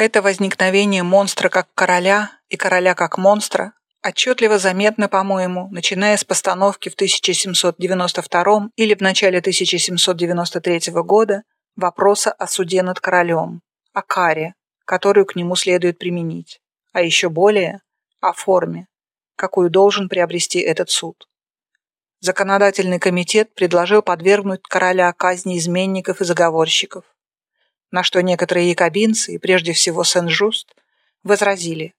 Это возникновение монстра как короля и короля как монстра отчетливо заметно, по-моему, начиная с постановки в 1792 или в начале 1793 года вопроса о суде над королем, о каре, которую к нему следует применить, а еще более о форме, какую должен приобрести этот суд. Законодательный комитет предложил подвергнуть короля казни изменников и заговорщиков, на что некоторые якобинцы, и прежде всего Сен-Жуст, возразили,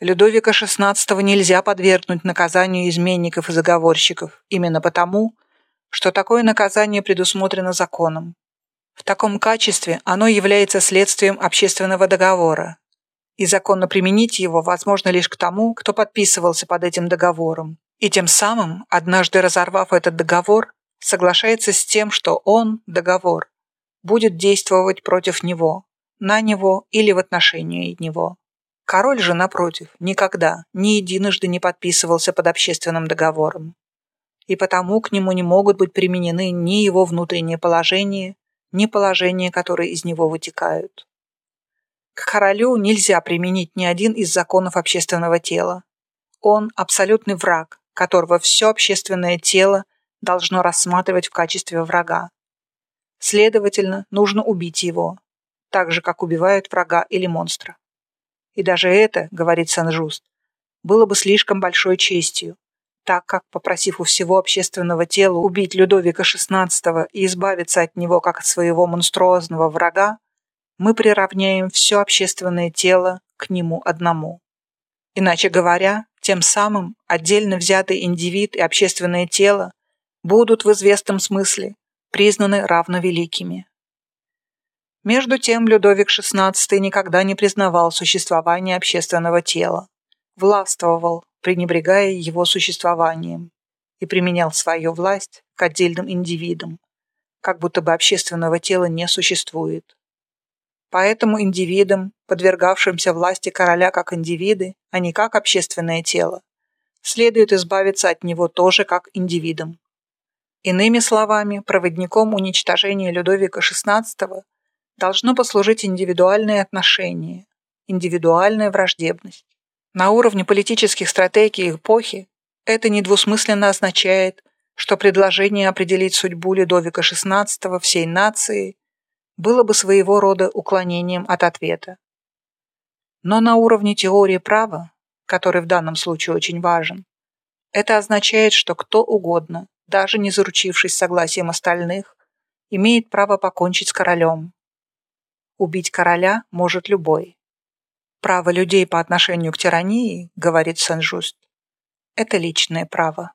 Людовика XVI нельзя подвергнуть наказанию изменников и заговорщиков, именно потому, что такое наказание предусмотрено законом. В таком качестве оно является следствием общественного договора, и законно применить его возможно лишь к тому, кто подписывался под этим договором, и тем самым, однажды разорвав этот договор, соглашается с тем, что он, договор, будет действовать против него, на него или в отношении него. Король же, напротив, никогда, ни единожды не подписывался под общественным договором. И потому к нему не могут быть применены ни его внутреннее положение, ни положения, которые из него вытекают. К королю нельзя применить ни один из законов общественного тела. Он – абсолютный враг, которого все общественное тело должно рассматривать в качестве врага. Следовательно, нужно убить его, так же, как убивают врага или монстра. И даже это, говорит Сен-Жуст, было бы слишком большой честью, так как, попросив у всего общественного тела убить Людовика XVI и избавиться от него как от своего монструозного врага, мы приравняем все общественное тело к нему одному. Иначе говоря, тем самым отдельно взятый индивид и общественное тело будут в известном смысле признаны равновеликими. Между тем Людовик XVI никогда не признавал существование общественного тела, властвовал, пренебрегая его существованием, и применял свою власть к отдельным индивидам, как будто бы общественного тела не существует. Поэтому индивидам, подвергавшимся власти короля как индивиды, а не как общественное тело, следует избавиться от него тоже как индивидам. Иными словами, проводником уничтожения Людовика XVI должно послужить индивидуальное отношение, индивидуальная враждебность. На уровне политических стратегий эпохи это недвусмысленно означает, что предложение определить судьбу Людовика XVI всей нации было бы своего рода уклонением от ответа. Но на уровне теории права, который в данном случае очень важен, это означает, что кто угодно, даже не заручившись согласием остальных, имеет право покончить с королем, Убить короля может любой. Право людей по отношению к тирании, говорит Сен-Жуст, это личное право.